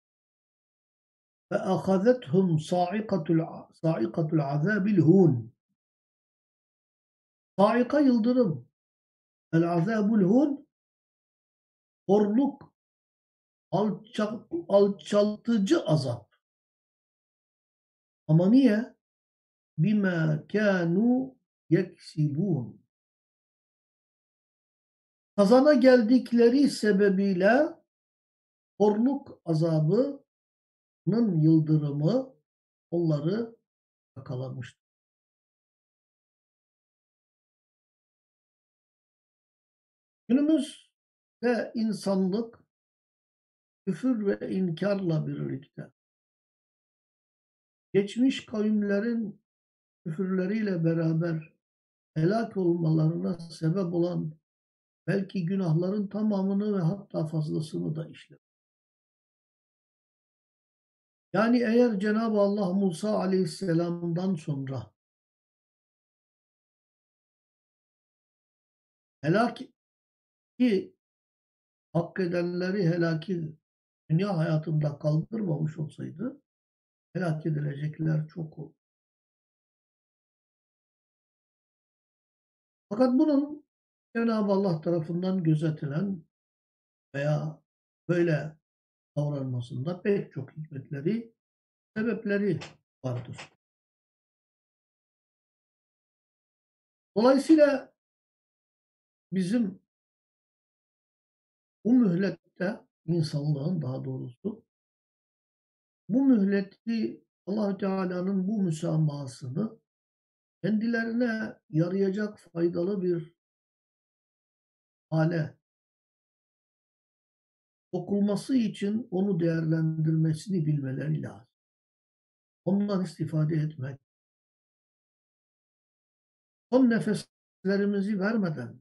Ve ahazethum sa'ikatul azabil hun. Sa'ika yıldırım. El azabul hun horluk alçak, alçaltıcı azap. Ama niye? Bima kanu yeksibun. Kazana geldikleri sebebiyle horluk azabının yıldırımı onları yakalamıştır. Günümüzde insanlık küfür ve inkarla birlikte geçmiş kavimlerin küfürleriyle beraber helak olmalarına sebep olan belki günahların tamamını ve hatta fazlasını da işler. Yani eğer Cenab-ı Allah Musa Aleyhisselam'dan sonra helak ki hak edenleri helaki dünya hayatında kaldırmamış olsaydı helak edilecekler çok olur. Fakat bunun Cenab-ı Allah tarafından gözetilen veya böyle davranmasında pek çok hikmetleri, sebepleri vardır. Dolayısıyla bizim bu mühlette insanlığın daha doğrusu bu mühleti Allahü Teala'nın bu müsamahasını kendilerine yarayacak faydalı bir hale okulması için onu değerlendirmesini bilmeleri lazım. Ondan istifade etmek, son nefeslerimizi vermeden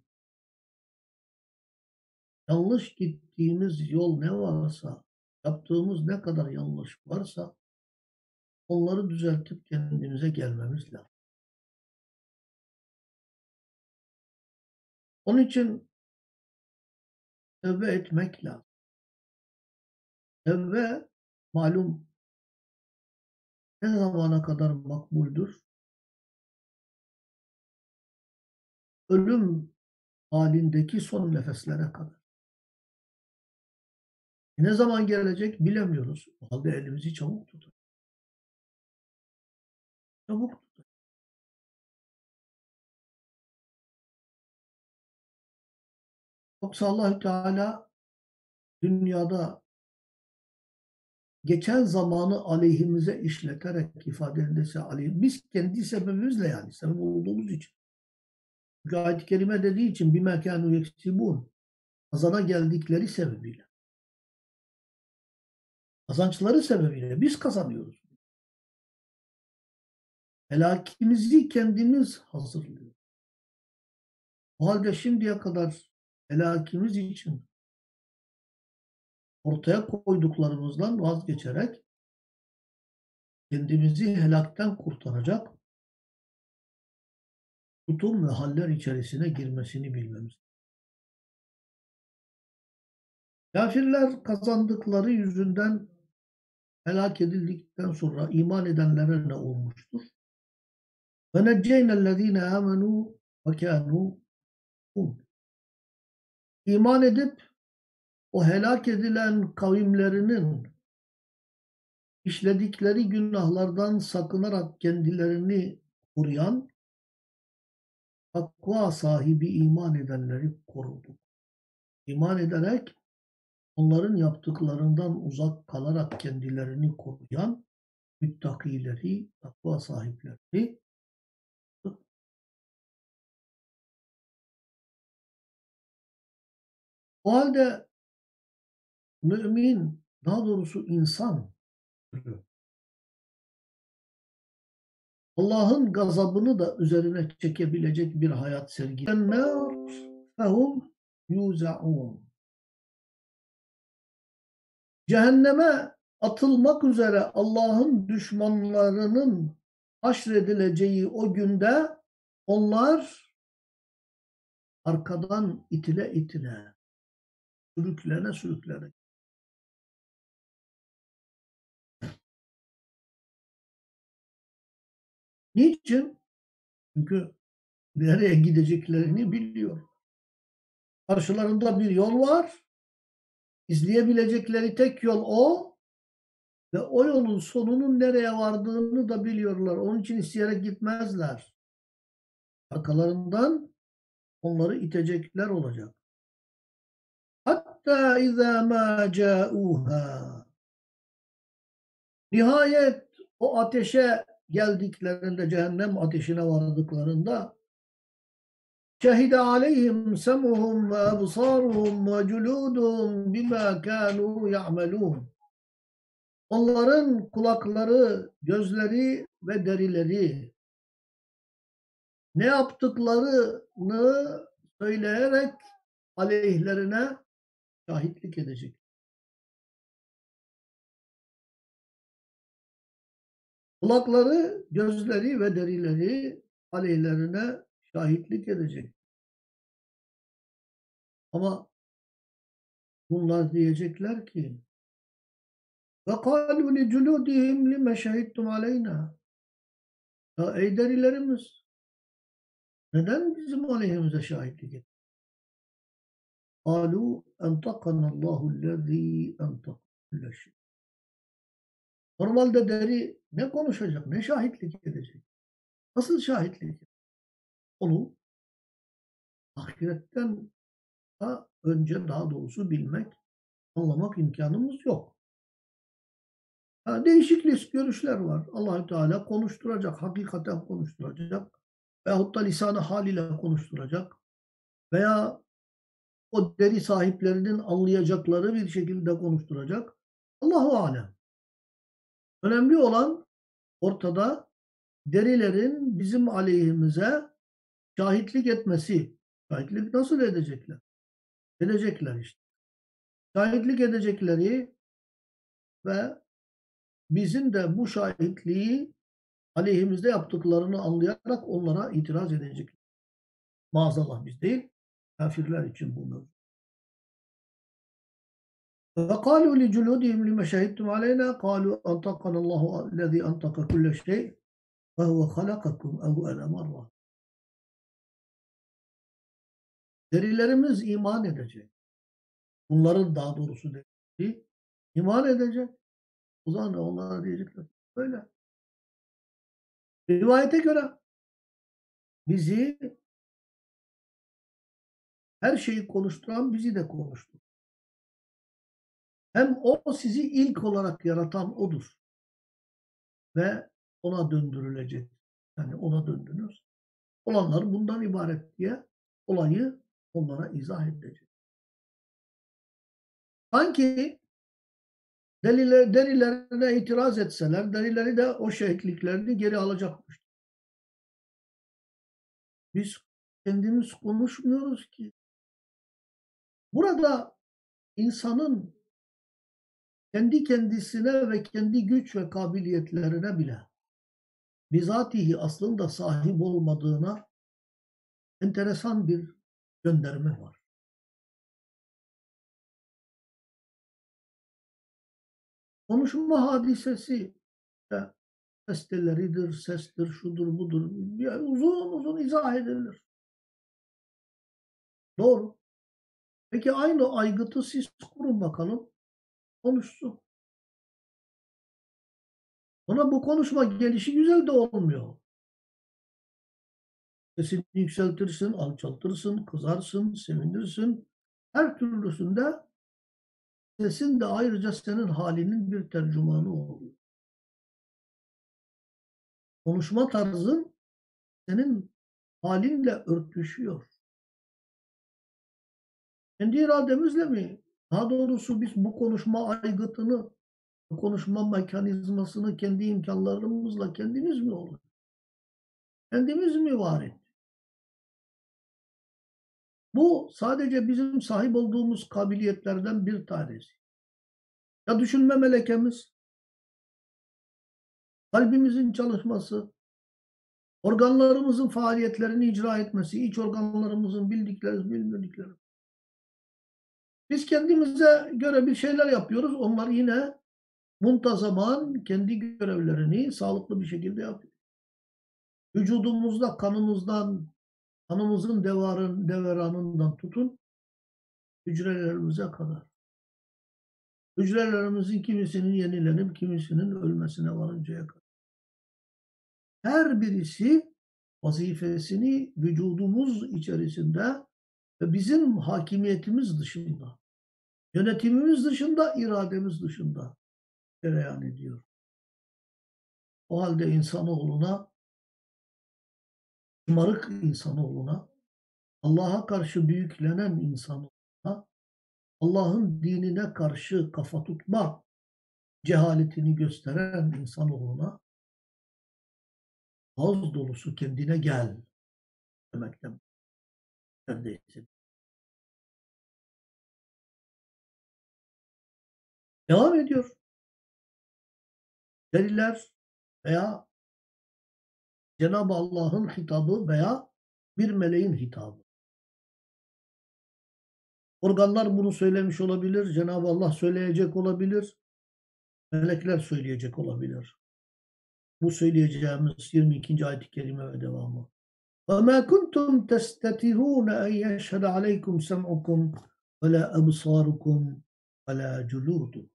yanlış gittiğimiz yol ne varsa, yaptığımız ne kadar yanlış varsa onları düzeltip kendimize gelmemiz lazım. Onun için tevbe etmek lazım. Tevbe malum ne zamana kadar makbuldür? Ölüm halindeki son nefeslere kadar. Ne zaman gelecek bilemiyoruz. O halde elimizi çabuk tutun. Çabuk tutun. Yoksa Allahü Teala dünyada geçen zamanı aleyhimize işleterek ifade edilse aleyh, biz kendi sebebimizle yani sebep olduğumuz için. Çünkü ayet-i kerime dediği için bir mekanu yeksibun kazana geldikleri sebebiyle. Kazançları sebebiyle biz kazanıyoruz. Helakimizi kendimiz hazırlıyoruz. O halde şimdiye kadar helakimiz için ortaya koyduklarımızdan vazgeçerek kendimizi helakten kurtaracak tutum ve haller içerisine girmesini bilmemiz. Kafirler kazandıkları yüzünden helak edildikten sonra iman edenlere ne olmuştur? Necceyne'llezîne âmenû ve kânû İman edip o helak edilen kavimlerinin işledikleri günahlardan sakınarak kendilerini koruyan takva sahibi iman edenleri korudu. İman ederek onların yaptıklarından uzak kalarak kendilerini koruyan müttakileri, takva sahipleri o halde mümin, daha doğrusu insan Allah'ın gazabını da üzerine çekebilecek bir hayat sergilenler fehum yuzaun. Cehenneme atılmak üzere Allah'ın düşmanlarının haşredileceği o günde onlar arkadan itile itile, sürüklene sürüklene Niçin? Çünkü nereye gideceklerini biliyor. Karşılarında bir yol var. İzleyebilecekleri tek yol o. Ve o yolun sonunun nereye vardığını da biliyorlar. Onun için isteyerek gitmezler. Arkalarından onları itecekler olacak. Hatta izâ mâ câûhâ. Nihayet o ateşe geldiklerinde cehennem ateşine vardıklarında şehide aleyhim semuhum ve ebsaruhum ve culuduhum bima kanu ya'melun. Onların kulakları, gözleri ve derileri ne yaptıklarını söyleyerek aleyhlerine şahitlik edecek. Kulakları, gözleri ve derileri aleyhlerine şahitlik edecek. Ama bunlar diyecekler ki ve kalu li culudihim lime şehittum aleyna ya ey derilerimiz neden bizim aleyhimize şahitlik et? قَالُوا اَنْتَقَنَ اللّٰهُ الَّذ۪ي اَنْتَقَ kulle şey. Normalde deri ne konuşacak, ne şahitlik edecek? Nasıl şahitlik? Onu ahiretten daha önce daha doğrusu bilmek, anlamak imkanımız yok. Ha, değişik görüşler var. Allahü Teala konuşturacak, hakikaten konuşturacak. Veyahut da lisanı haliyle konuşturacak. Veya o deri sahiplerinin anlayacakları bir şekilde konuşturacak. Allahu alem. Önemli olan ortada derilerin bizim aleyhimize şahitlik etmesi. Şahitlik nasıl edecekler? Edecekler işte. Şahitlik edecekleri ve bizim de bu şahitliği aleyhimizde yaptıklarını anlayarak onlara itiraz edecek. Maazallah biz değil, kafirler için bu mevzu. فقالوا لجلودهم لما شهدتم علينا قالوا أنطقنا الله الذي أنطق كل شيء وهو خلقكم أول مرة Derilerimiz iman edecek. Bunların daha doğrusu dediği iman edecek. O zaman onlara diyecekler. Böyle. Rivayete göre bizi her şeyi konuşturan bizi de konuştu. Hem o sizi ilk olarak yaratan odur. Ve ona döndürülecek. Yani ona döndünüz. Olanlar bundan ibaret diye olayı onlara izah edecek. Sanki deliler, derilerine itiraz etseler, derileri de o şehitliklerini geri alacakmış. Biz kendimiz konuşmuyoruz ki. Burada insanın kendi kendisine ve kendi güç ve kabiliyetlerine bile bizatihi aslında sahip olmadığına enteresan bir gönderme var. Konuşma hadisesi de ses telleridir, sestir, şudur, budur. Yani uzun uzun izah edilir. Doğru. Peki aynı aygıtı siz kurun bakalım. Konuşsun. Ona bu konuşma gelişi güzel de olmuyor. Sesini yükseltirsin, alçaltırsın, kızarsın, sevinirsin. Her türlüsünde sesin de ayrıca senin halinin bir tercümanı oluyor. Konuşma tarzın senin halinle örtüşüyor. Kendi irademizle mi? Daha doğrusu biz bu konuşma aygıtını, bu konuşma mekanizmasını kendi imkanlarımızla kendimiz mi olur? Kendimiz mi var ettik? Bu sadece bizim sahip olduğumuz kabiliyetlerden bir tanesi. Ya düşünme melekemiz, kalbimizin çalışması, organlarımızın faaliyetlerini icra etmesi, iç organlarımızın bildikleri, bilmedikleri. Biz kendimize göre bir şeyler yapıyoruz. Onlar yine muntazaman kendi görevlerini sağlıklı bir şekilde yapıyor. Vücudumuzda kanımızdan, kanımızın devarın, deveranından tutun hücrelerimize kadar. Hücrelerimizin kimisinin yenilenip kimisinin ölmesine varıncaya kadar. Her birisi vazifesini vücudumuz içerisinde ve bizim hakimiyetimiz dışında, yönetimimiz dışında, irademiz dışında cereyan ediyor. O halde insanoğluna, şımarık insanoğluna, Allah'a karşı büyüklenen insanoğluna, Allah'ın dinine karşı kafa tutma cehaletini gösteren insanoğluna ağız dolusu kendine gel demekten neredeyse. Devam ediyor. Deliller veya Cenab-ı Allah'ın hitabı veya bir meleğin hitabı. Organlar bunu söylemiş olabilir, Cenab-ı Allah söyleyecek olabilir, melekler söyleyecek olabilir. Bu söyleyeceğimiz 22. ayet-i kerime ve devamı. وَمَا كُنْتُمْ تَسْتَتِرُونَ اَنْ يَشْهَدَ عَلَيْكُمْ سَمْعُكُمْ وَلَا أَبْصَارُكُمْ وَلَا جُلُودُكُمْ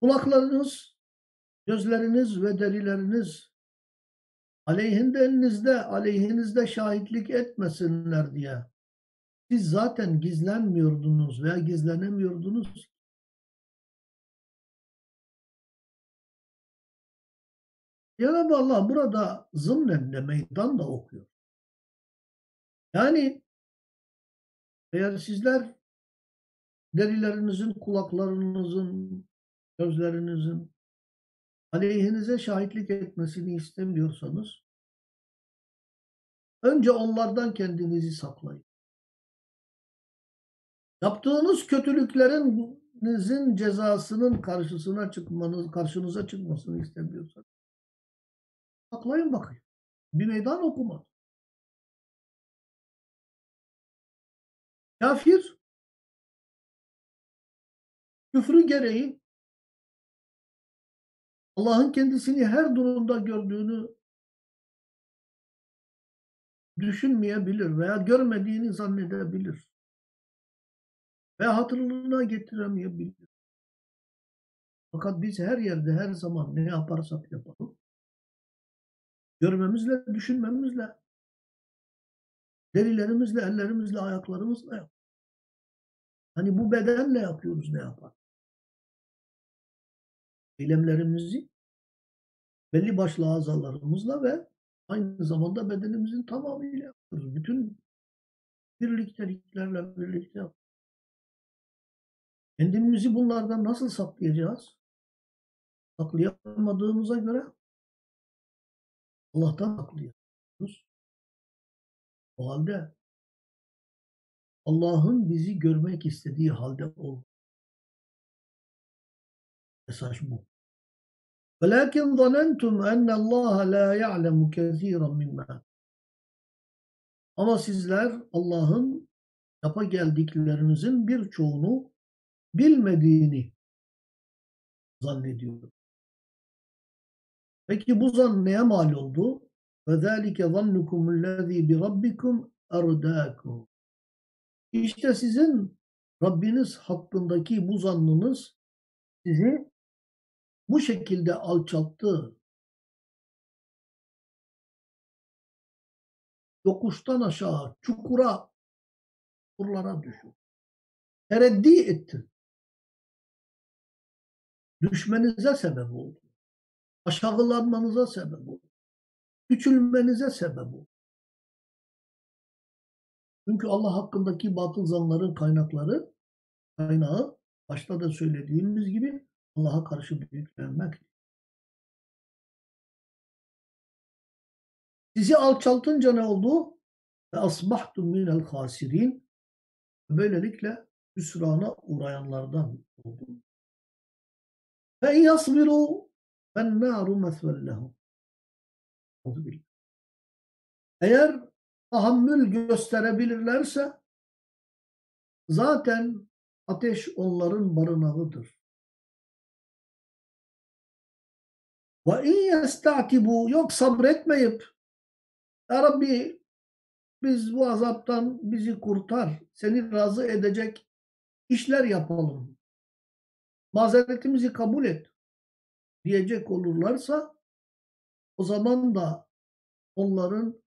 Kulaklarınız, gözleriniz ve derileriniz aleyhinde elinizde, aleyhinizde şahitlik etmesinler diye. Siz zaten gizlenmiyordunuz veya gizlenemiyordunuz. Cenab-ı Allah burada zımnen de meydan da okuyor. Yani eğer sizler derilerinizin, kulaklarınızın, gözlerinizin aleyhinize şahitlik etmesini istemiyorsanız önce onlardan kendinizi saklayın. Yaptığınız kötülüklerinizin cezasının karşısına çıkmanız, karşınıza çıkmasını istemiyorsanız saklayın bakayım. Bir meydan okuma. Kafir küfrü gereği Allah'ın kendisini her durumda gördüğünü düşünmeyebilir veya görmediğini zannedebilir. Veya hatırlığına getiremeyebilir. Fakat biz her yerde, her zaman ne yaparsak yapalım, görmemizle, düşünmemizle, derilerimizle, ellerimizle, ayaklarımızla yapıyoruz. Hani bu bedenle yapıyoruz ne yapar? Eylemlerimizi belli başlı azalarımızla ve aynı zamanda bedenimizin tamamıyla yapıyoruz. Bütün birlikteliklerle birlikte yapıyoruz. Kendimizi bunlardan nasıl saklayacağız? Saklayamadığımıza göre Allah'tan saklıyoruz. O halde Allah'ın bizi görmek istediği halde ol. Mesaj bu. وَلَكِنْ ظَنَنْتُمْ أَنَّ اللّٰهَ لَا يَعْلَمُ كَثِيرًا مِمَّا Ama sizler Allah'ın yapa geldiklerinizin birçoğunu bilmediğini zannediyor. Peki bu zan neye mal oldu? وَذَٰلِكَ ظَنُّكُمُ الَّذ۪ي بِرَبِّكُمْ اَرْدَاكُمْ İşte sizin Rabbiniz hakkındaki bu zannınız sizi bu şekilde alçalttı. Yokuştan aşağı, çukura, çukurlara düşür. Tereddi etti. Düşmenize sebep oldu. Aşağılanmanıza sebep oldu. Küçülmenize sebep oldu. Çünkü Allah hakkındaki batıl zanların kaynakları, kaynağı başta da söylediğimiz gibi Allah'a karşı büyüklenmek. Sizi alçaltınca ne oldu? Ve asbahtum minel hasirin. Böylelikle hüsrana uğrayanlardan oldu. Fe yasbiru fen naru mesvellehum. Eğer tahammül gösterebilirlerse zaten ateş onların barınağıdır. Ve in yesta'tibu yok sabretmeyip Ya Rabbi biz bu azaptan bizi kurtar. Seni razı edecek işler yapalım. Mazeretimizi kabul et diyecek olurlarsa o zaman da onların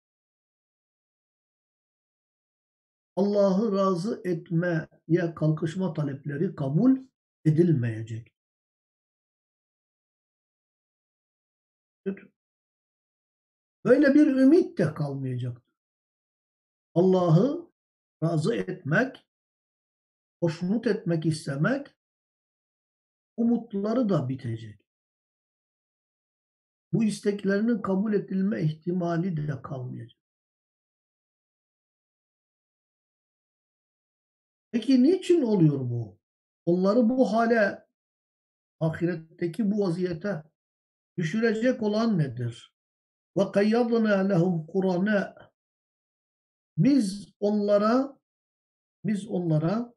Allah'ı razı etmeye kalkışma talepleri kabul edilmeyecek. Böyle bir ümit de kalmayacaktır. Allah'ı razı etmek, hoşnut etmek istemek, umutları da bitecek. Bu isteklerinin kabul edilme ihtimali de kalmayacak. Peki niçin oluyor bu? Onları bu hale, ahiretteki bu vaziyete düşürecek olan nedir? Ve kayyadna lehum kurana biz onlara biz onlara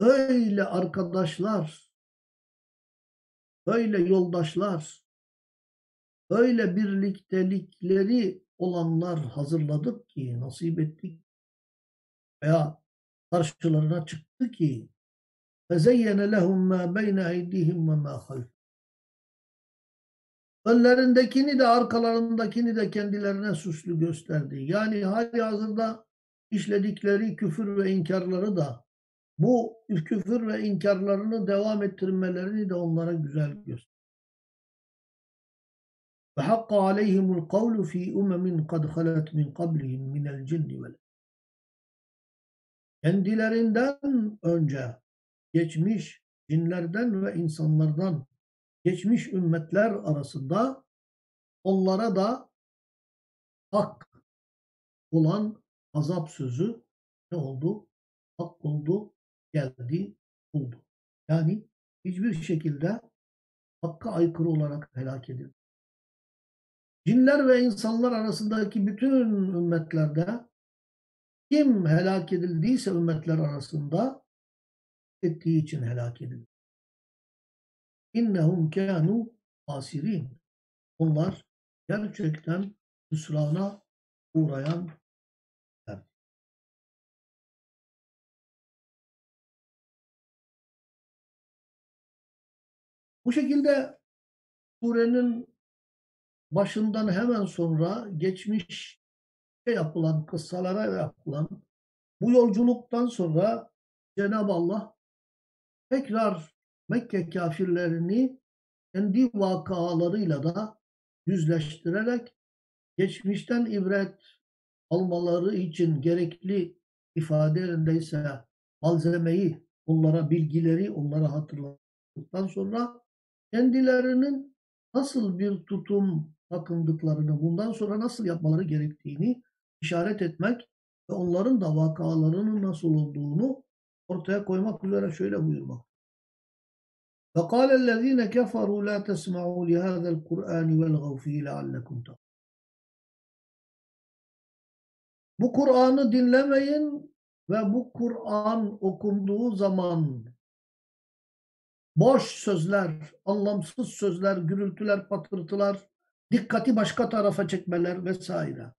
öyle arkadaşlar öyle yoldaşlar öyle birliktelikleri olanlar hazırladık ki nasip ettik veya karşılarına çıktı ki فَزَيَّنَ لَهُمْ مَا بَيْنَ اَيْدِيهِمْ وَمَا خَلْفَهُمْ Önlerindekini de arkalarındakini de kendilerine süslü gösterdi. Yani hali hazırda işledikleri küfür ve inkarları da bu küfür ve inkarlarını devam ettirmelerini de onlara güzel gösterdi. Ve hakka aleyhimul kavlu fi umemin kad halet min qablihim minel cinni vel kendilerinden önce geçmiş cinlerden ve insanlardan geçmiş ümmetler arasında onlara da hak olan azap sözü ne oldu? Hak oldu, geldi, oldu. Yani hiçbir şekilde hakka aykırı olarak helak edildi. Cinler ve insanlar arasındaki bütün ümmetlerde kim helak edildiyse ümmetler arasında ettiği için helak edildi. İnnehum kânû asirin. Onlar gerçekten hüsrana uğrayan Bu şekilde surenin başından hemen sonra geçmiş yapılan, kıssalara yapılan bu yolculuktan sonra Cenab-ı Allah tekrar Mekke kafirlerini kendi vakalarıyla da yüzleştirerek geçmişten ibret almaları için gerekli ifadelerindeyse malzemeyi, onlara bilgileri onlara hatırlattıktan sonra kendilerinin nasıl bir tutum takındıklarını, bundan sonra nasıl yapmaları gerektiğini işaret etmek ve onların da vakalarının nasıl olduğunu ortaya koymak üzere şöyle buyurmak. فَقَالَ الَّذ۪ينَ كَفَرُوا لَا تَسْمَعُوا لِهَذَا الْقُرْآنِ وَالْغَوْ ف۪ي لَعَلَّكُمْ Bu Kur'an'ı dinlemeyin ve bu Kur'an okunduğu zaman boş sözler, anlamsız sözler, gürültüler, patırtılar, dikkati başka tarafa çekmeler vesaire.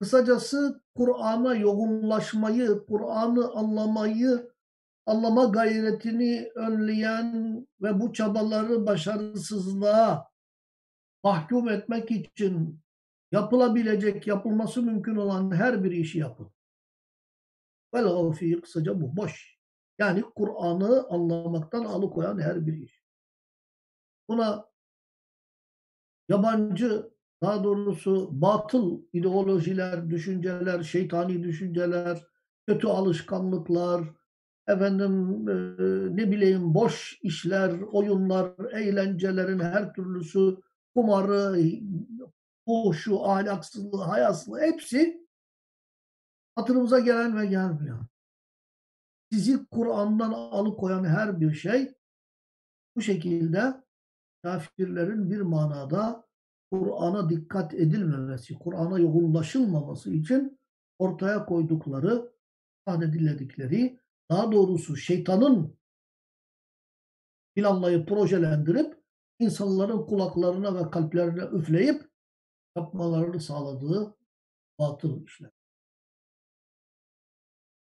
Kısacası Kur'an'a yoğunlaşmayı, Kur'an'ı anlamayı, anlama gayretini önleyen ve bu çabaları başarısızlığa mahkum etmek için yapılabilecek, yapılması mümkün olan her bir işi yapın. Velgav fi kısaca bu, boş. Yani Kur'an'ı anlamaktan alıkoyan her bir iş. Buna yabancı daha doğrusu batıl ideolojiler, düşünceler, şeytani düşünceler, kötü alışkanlıklar, efendim e, ne bileyim boş işler, oyunlar, eğlencelerin her türlüsü, kumarı, bu şu ahlaksızlığı, hayasızlığı hepsi hatırımıza gelen ve gelmiyor. Sizi Kur'an'dan alıkoyan her bir şey bu şekilde kafirlerin bir manada Kur'an'a dikkat edilmemesi, Kur'an'a yoğunlaşılmaması için ortaya koydukları, sahnediledikleri, daha doğrusu şeytanın planlayıp projelendirip insanların kulaklarına ve kalplerine üfleyip yapmalarını sağladığı batıl işler.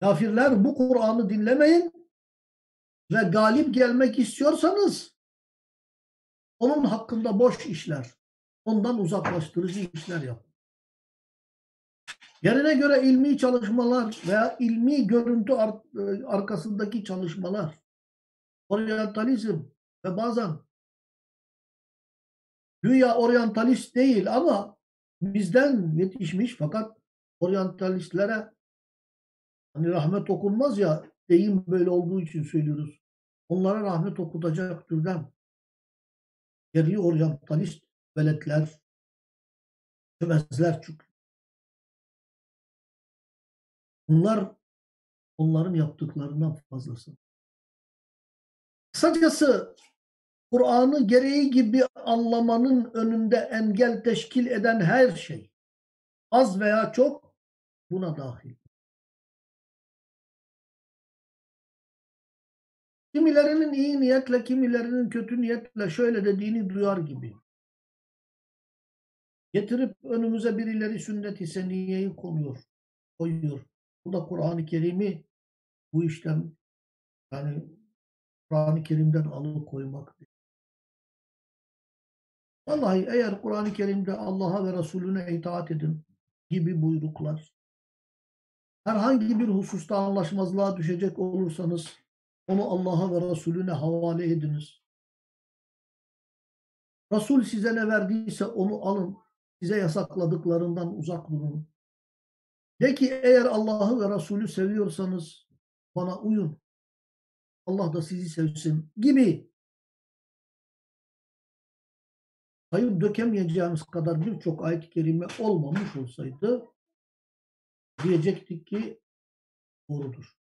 Kafirler bu Kur'an'ı dinlemeyin ve galip gelmek istiyorsanız onun hakkında boş işler, ondan uzaklaştırıcı işler yapın. Yerine göre ilmi çalışmalar veya ilmi görüntü arkasındaki çalışmalar, oryantalizm ve bazen dünya oryantalist değil ama bizden yetişmiş fakat oryantalistlere hani rahmet okunmaz ya deyim böyle olduğu için söylüyoruz. Onlara rahmet okutacak türden yerli oryantalist veletler çömezler çünkü. Bunlar onların yaptıklarından fazlası. Kısacası Kur'an'ı gereği gibi anlamanın önünde engel teşkil eden her şey az veya çok buna dahil. Kimilerinin iyi niyetle, kimilerinin kötü niyetle şöyle dediğini duyar gibi. Getirip önümüze birileri sünnet-i seniyeyi konuyor, koyuyor. Bu da Kur'an-ı Kerim'i bu işten yani Kur'an-ı Kerim'den alıkoymak. Vallahi eğer Kur'an-ı Kerim'de Allah'a ve Resulüne itaat edin gibi buyruklar, herhangi bir hususta anlaşmazlığa düşecek olursanız onu Allah'a ve Resulüne havale ediniz. Resul size ne verdiyse onu alın. Size yasakladıklarından uzak durun. De ki eğer Allah'ı ve Resulü seviyorsanız bana uyun. Allah da sizi sevsin gibi sayıp dökemeyeceğimiz kadar birçok ayet-i kerime olmamış olsaydı diyecektik ki doğrudur.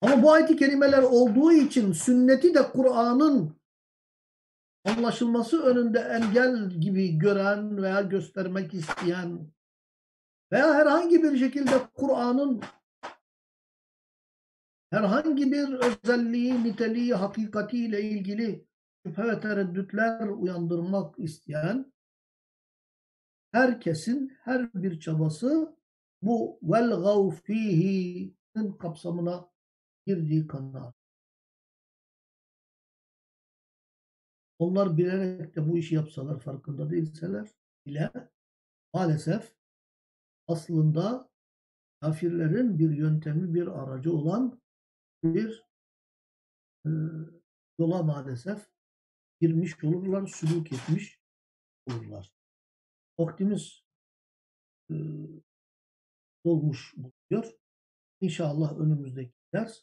Ama bu ayet-i kerimeler olduğu için sünneti de Kur'an'ın anlaşılması önünde engel gibi gören veya göstermek isteyen veya herhangi bir şekilde Kur'an'ın herhangi bir özelliği, niteliği, hakikatiyle ilgili şüphe ve tereddütler uyandırmak isteyen herkesin her bir çabası bu vel gavfihi'nin kapsamına girdiği kanaat. Onlar bilerek de bu işi yapsalar farkında değilseler bile maalesef aslında kafirlerin bir yöntemi, bir aracı olan bir e, yola maalesef girmiş olurlar, sülük etmiş olurlar. Vaktimiz e, dolmuş buluyor. İnşallah önümüzdeki ders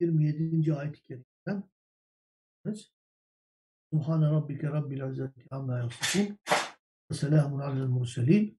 27. ayet-i kerimeden Subhane rabbike rabbil izzeti amma yasifun ve selamun alel murselin